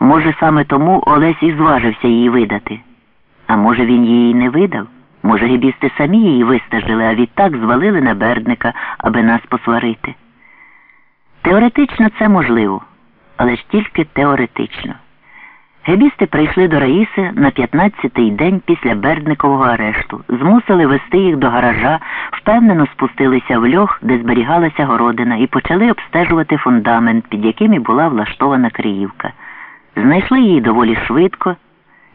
Може, саме тому Олесь і зважився її видати. А може, він її не видав? Може, гібісти самі її вистежили, а відтак звалили на бердника, аби нас посварити. Теоретично це можливо, але ж тільки теоретично. Гебісти прийшли до Раїси на 15-й день після Бердникового арешту, змусили вести їх до гаража, впевнено спустилися в льох, де зберігалася городина, і почали обстежувати фундамент, під яким і була влаштована Криївка. Знайшли її доволі швидко,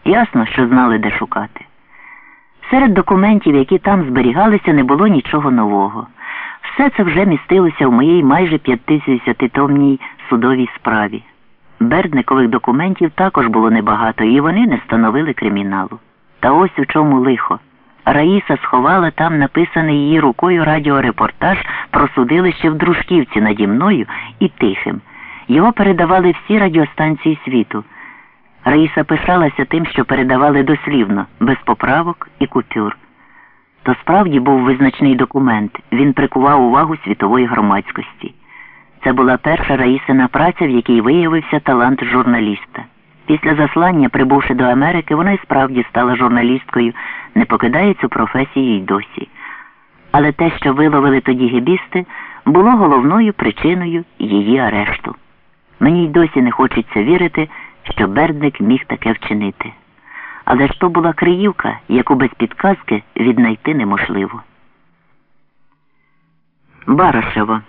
ясно, що знали, де шукати. Серед документів, які там зберігалися, не було нічого нового. Все це вже містилося в моїй майже 50-томній судовій справі. Бердникових документів також було небагато, і вони не становили криміналу. Та ось у чому лихо. Раїса сховала там написаний її рукою радіорепортаж про судилище в Дружківці наді мною і тихим. Його передавали всі радіостанції світу. Раїса пишалася тим, що передавали дослівно, без поправок і купюр. То справді був визначний документ, він прикував увагу світової громадськості. Це була перша Раїсина праця, в якій виявився талант журналіста. Після заслання, прибувши до Америки, вона й справді стала журналісткою, не покидає цю професію й досі. Але те, що виловили тоді гебісти, було головною причиною її арешту. Мені й досі не хочеться вірити, що Бердник міг таке вчинити. Але ж то була Криївка, яку без підказки віднайти неможливо. Барашево.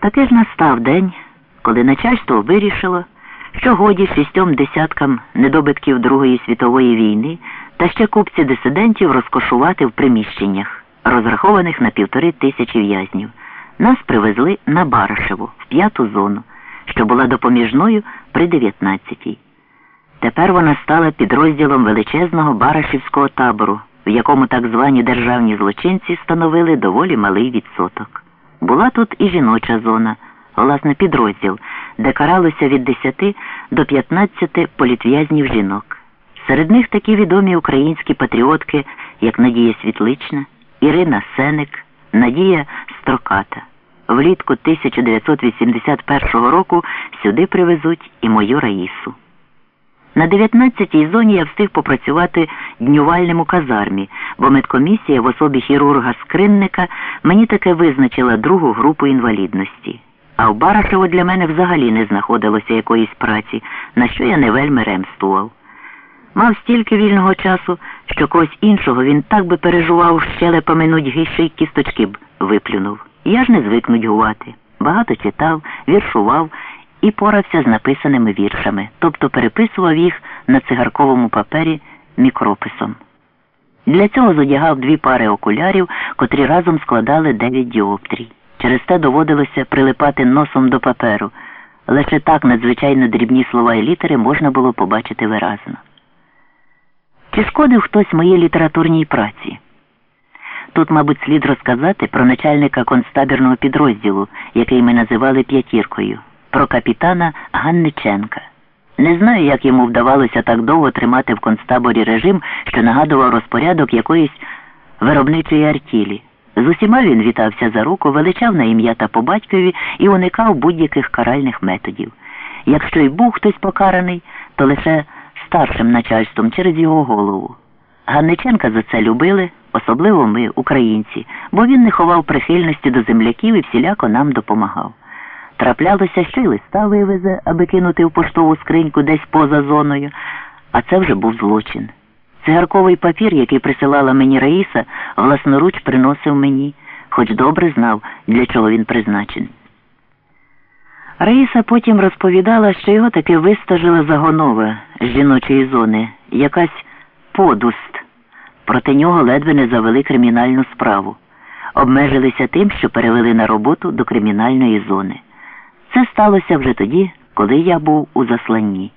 Таки ж настав день, коли начальство вирішило, що годі шістьом десяткам недобитків Другої світової війни та ще купці дисидентів розкошувати в приміщеннях, розрахованих на півтори тисячі в'язнів. Нас привезли на Барашеву в п'яту зону, що була допоміжною при 19-й. Тепер вона стала підрозділом величезного Барашівського табору, в якому так звані державні злочинці становили доволі малий відсоток. Була тут і жіноча зона, власне, підрозділ, де каралося від 10 до 15 політв'язнів жінок. Серед них такі відомі українські патріотки, як Надія Світлична, Ірина Сеник, Надія Строката. Влітку 1981 року сюди привезуть і мою Раїсу. На 19-й зоні я встиг попрацювати днювальним у казармі, бо медкомісія в особі хірурга скринника мені таки визначила другу групу інвалідності. А в Барашево для мене взагалі не знаходилося якоїсь праці, на що я не вельми ремствував. Мав стільки вільного часу, що когось іншого він так би пережував щелепами нудьги, що й кісточки б виплюнув. Я ж не звик нудьгувати. Багато читав, віршував і порався з написаними віршами, тобто переписував їх на цигарковому папері мікрописом. Для цього зодягав дві пари окулярів, котрі разом складали дев'ять діоптрій. Через те доводилося прилипати носом до паперу. Лише так надзвичайно дрібні слова і літери можна було побачити виразно. Чи шкодив хтось моїй літературній праці? Тут, мабуть, слід розказати про начальника концтабірного підрозділу, який ми називали п'ятіркою про капітана Ганниченка. Не знаю, як йому вдавалося так довго тримати в концтаборі режим, що нагадував розпорядок якоїсь виробничої артілі. З усіма він вітався за руку, величав на ім'я та по батькові і уникав будь-яких каральних методів. Якщо й був хтось покараний, то лише старшим начальством через його голову. Ганниченка за це любили, особливо ми, українці, бо він не ховав прихильності до земляків і всіляко нам допомагав. Траплялося, що й листа вивезе, аби кинути в поштову скриньку десь поза зоною, а це вже був злочин. Цигарковий папір, який присилала мені Раїса, власноруч приносив мені, хоч добре знав, для чого він призначений. Раїса потім розповідала, що його таки вистажила загонова з жіночої зони, якась подуст. Проти нього ледве не завели кримінальну справу. Обмежилися тим, що перевели на роботу до кримінальної зони. Це сталося вже тоді, коли я був у засланні.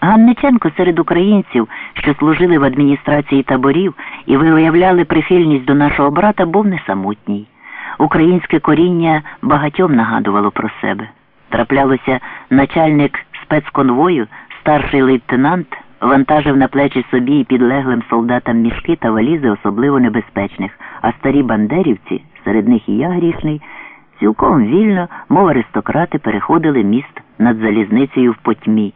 Ганниченко серед українців, що служили в адміністрації таборів і виявляли прихильність до нашого брата, був не самотній. Українське коріння багатьом нагадувало про себе. Траплялося начальник спецконвою, старший лейтенант, вантажив на плечі собі і підлеглим солдатам мішки та валізи особливо небезпечних, а старі бандерівці, серед них і я грішний, цілком вільно, мов аристократи, переходили міст над залізницею в потьмі.